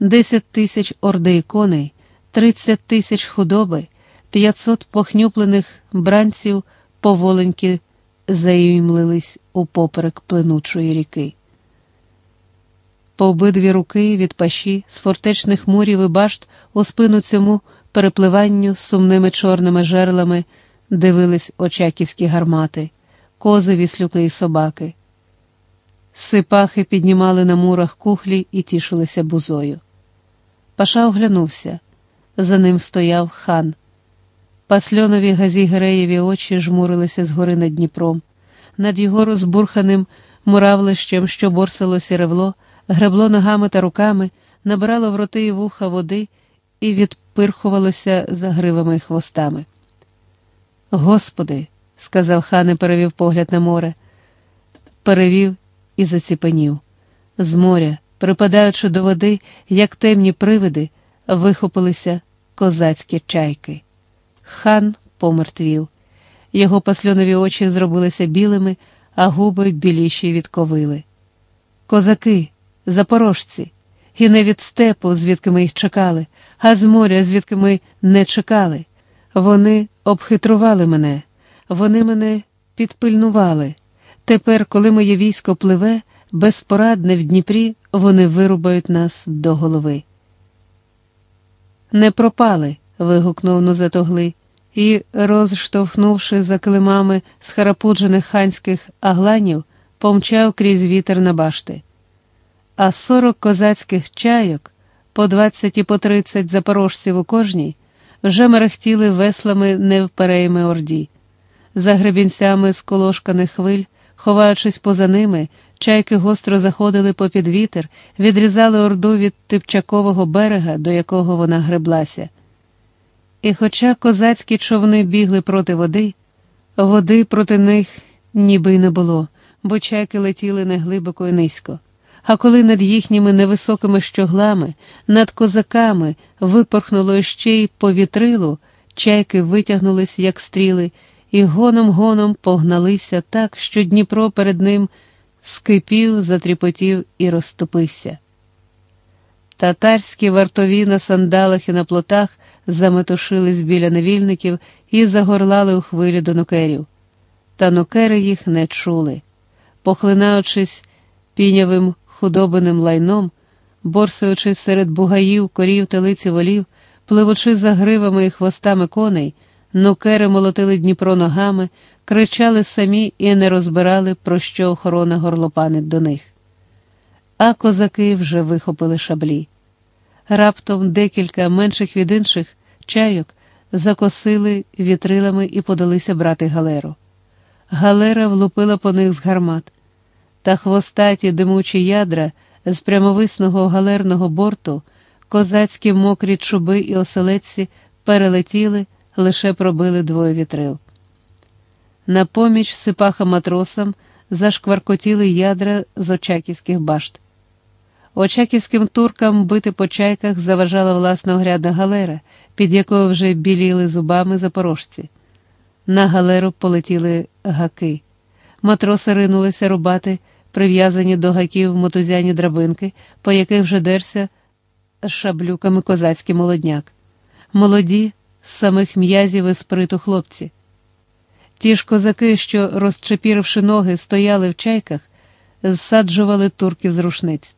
10 тисяч орди коней, 30 тисяч худоби, 500 похнюплених бранців поволеньки заїмлились упоперек плинучої ріки. По обидві руки від паші з фортечних мурів і башт у спину цьому перепливанню з сумними чорними жерлами дивились очаківські гармати, кози, віслюки і собаки. Сипахи піднімали на мурах кухлі і тішилися бузою. Паша оглянувся. За ним стояв хан. Пасльонові газі очі жмурилися згори над Дніпром. Над його розбурханим муравлищем, що борсилося ревло, гребло ногами та руками, набирало в роти і вуха води і відпирхувалося за гривами й хвостами. Господи, сказав хан і перевів погляд на море, перевів і заціпенів. З моря, припадаючи до води, як темні привиди, вихопилися козацькі чайки. Хан помертвів. Його пасльонові очі зробилися білими, а губи біліші від ковили. Козаки, запорожці, і не від степу, звідки ми їх чекали, а з моря, звідки ми не чекали. Вони обхитрували мене, вони мене підпильнували. Тепер, коли моє військо пливе, безпорадне в Дніпрі, вони вирубають нас до голови. Не пропали. вигукнув Нузетогли і, розштовхнувши за килимами схарапуджених ханських агланів, помчав крізь вітер на башти. А сорок козацьких чайок, по двадцять і по тридцять запорожців у кожній, вже мерехтіли веслами невперейми орді. За гребінцями сколошканих хвиль, ховаючись поза ними, чайки гостро заходили попід вітер, відрізали орду від типчакового берега, до якого вона греблася. І хоча козацькі човни бігли проти води, води проти них ніби й не було, бо чайки летіли неглибоко і низько. А коли над їхніми невисокими щоглами, над козаками випорхнуло ще й повітрило, чайки витягнулись, як стріли, і гоном-гоном погналися так, що Дніпро перед ним скипів, затріпотів і розступився. Татарські вартові на сандалах і на плотах заметушились біля невільників і загорлали у хвилі до нукерів. Та нукери їх не чули. Похлинаючись пінявим худобиним лайном, борсаючись серед бугаїв, корів та лиці волів, пливучи за гривами і хвостами коней, нукери молотили Дніпро ногами, кричали самі і не розбирали, про що охорона горлопанить до них. А козаки вже вихопили шаблі. Раптом декілька менших від інших чайок закосили вітрилами і подалися брати галеру. Галера влупила по них з гармат, та хвостаті димучі ядра з прямовисного галерного борту, козацькі мокрі чуби і оселедці перелетіли, лише пробили двоє вітрил. На поміч сипаха матросам зашкваркотіли ядра з очаківських башт. Очаківським туркам бити по чайках заважала власна огрядна галера, під якою вже біліли зубами запорожці. На галеру полетіли гаки. Матроси ринулися рубати, прив'язані до гаків мотузяні драбинки, по яких вже дерся шаблюками козацький молодняк. Молоді, з самих м'язів і сприту хлопці. Ті ж козаки, що, розчепіривши ноги, стояли в чайках, зсаджували турків з рушниць.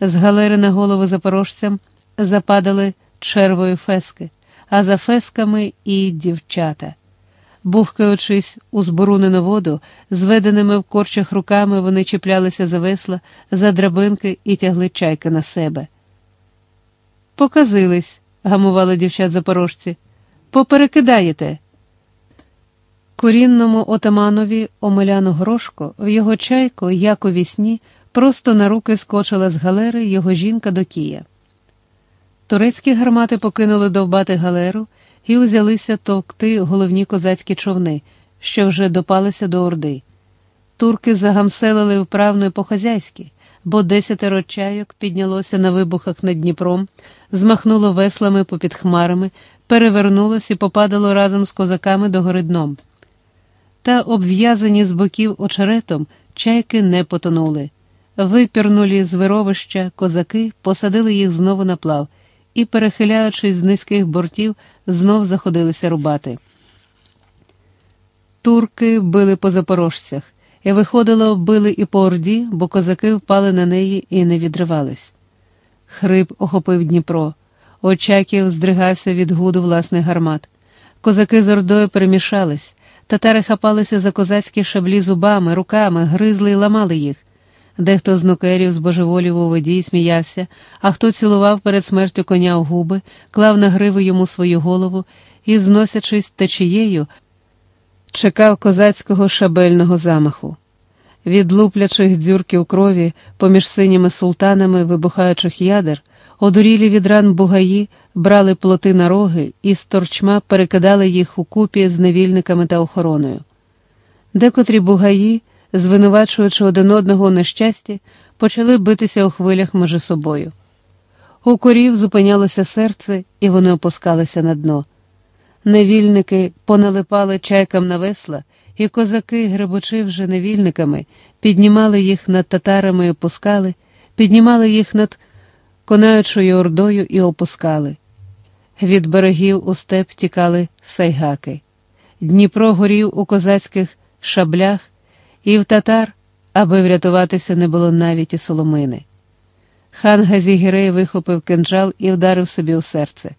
З галери на голови запорожцям западали червою фески, а за фесками і дівчата. Бухкаючись у зборунену воду, зведеними в корчах руками вони чіплялися за весла, за драбинки і тягли чайки на себе. Показились, гамували дівчат запорожці. Поперекидаєте. Корінному отаманові Омеляну Грошко в його чайку, як у вісні, просто на руки скочила з галери його жінка до Кія. Турецькі гармати покинули довбати галеру і узялися товкти головні козацькі човни, що вже допалися до Орди. Турки загамселили вправно і по-хазяйськи, бо десятеро чайок піднялося на вибухах над Дніпром, змахнуло веслами попід хмарами, перевернулось і попадало разом з козаками до гори дном. Та обв'язані з боків очеретом чайки не потонули випірнулі з вировища козаки, посадили їх знову на плав і, перехиляючись з низьких бортів, знов заходилися рубати. Турки били по запорожцях, і виходило, били і по орді, бо козаки впали на неї і не відривались. Хрип охопив Дніпро, Очаків здригався від гуду власних гармат. Козаки з ордою перемішались, татари хапалися за козацькі шаблі зубами, руками, гризли й ламали їх. Дехто з нукерів збожеволів у воді сміявся, а хто цілував перед смертю коня в губи, клав на гриву йому свою голову і, зносячись течією, чекав козацького шабельного замаху. Від луплячих дзюрків крові поміж синіми султанами вибухаючих ядер, одурілі від ран бугаї брали плоти на роги і з торчма перекидали їх у купі з невільниками та охороною. Декотрі бугаї, звинувачуючи один одного у нещасті, почали битися у хвилях між собою. У корів зупинялося серце, і вони опускалися на дно. Невільники поналипали чайкам на весла, і козаки, гребучи вже невільниками, піднімали їх над татарами і опускали, піднімали їх над конаючою ордою і опускали. Від берегів у степ тікали сайгаки. Дніпро горів у козацьких шаблях, і в татар, аби врятуватися, не було навіть і соломини. Хан Газігірей вихопив кинджал і вдарив собі у серце.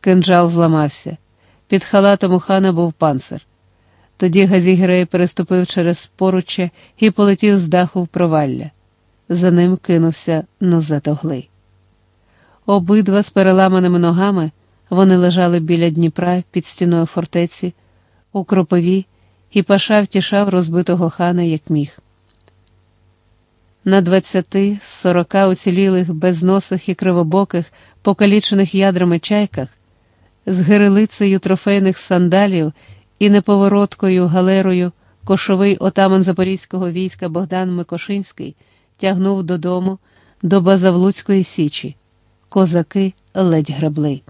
Кинджал зламався. Під халатом у хана був панцир. Тоді Газігрей переступив через поруччя і полетів з даху в провалля. За ним кинувся Нозетоглий. Обидва з переламаними ногами вони лежали біля Дніпра під стіною фортеці, у кропові, і паша втішав розбитого хана як міг. На двадцяти з сорока уцілілих безносих і кривобоких, покалічених ядрами чайках, з гирилицею трофейних сандалів і неповороткою галерою кошовий отаман Запорізького війська Богдан Микошинський тягнув додому до Базавлуцької січі. Козаки ледь гребли.